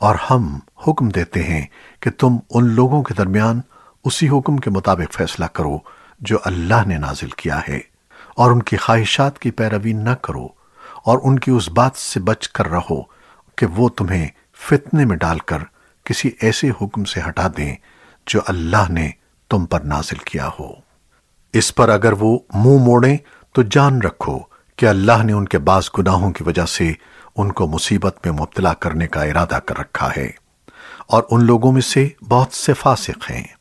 اور ہم حکم دیتے ہیں کہ تم ان لوگوں کے درمیان اسی حکم کے مطابق فیصلہ کرو جو اللہ نے نازل کیا ہے، اور ان کی خواہشات کی پیروی نہ کرو، اور ان کی اس بات سے بچ کر رہو کہ وہ تمہیں فتنے میں ڈال کر کسی ایسے حکم سے ہٹا دیں جو اللہ نے تم پر نازل کیا ہو۔ اس پر اگر وہ منہ موڑیں تو جان رکھو کہ اللہ نے ان کے بعض گناہوں کی وجہ سے ان کو مصیبت میں مبتلا کرنے کا ارادہ کر رکھا ہے اور ان لوگوں میں سے بہت سے فاسق ہیں۔